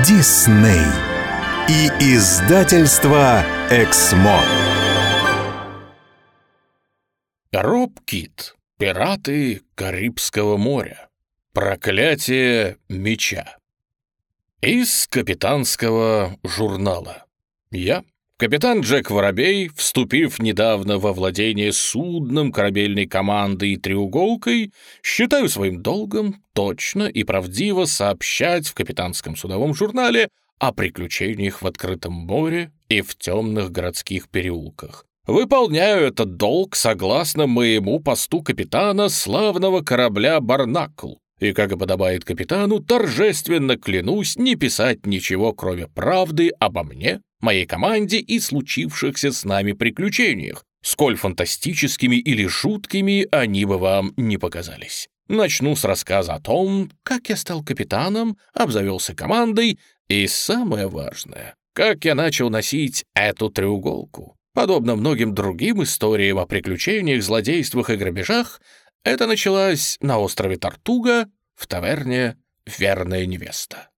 Дисней и издательство Эксмо. Роб Кит. Пираты Карибского моря. Проклятие меча. Из капитанского журнала. Я, капитан Джек Воробей, вступив недавно во владение судном корабельной командой и треуголкой, считаю своим долгом точно и правдиво сообщать в капитанском судовом журнале о приключениях в открытом море и в темных городских переулках. Выполняю этот долг согласно моему посту капитана славного корабля «Барнакл», и, как и подобает капитану, торжественно клянусь не писать ничего, кроме правды обо мне, моей команде и случившихся с нами приключениях, сколь фантастическими или жуткими они бы вам не показались. Начну с рассказа о том, как я стал капитаном, обзавелся командой и, самое важное, как я начал носить эту треуголку. Подобно многим другим историям о приключениях, злодействах и грабежах, это началось на острове Тартуга в таверне «Верная невеста».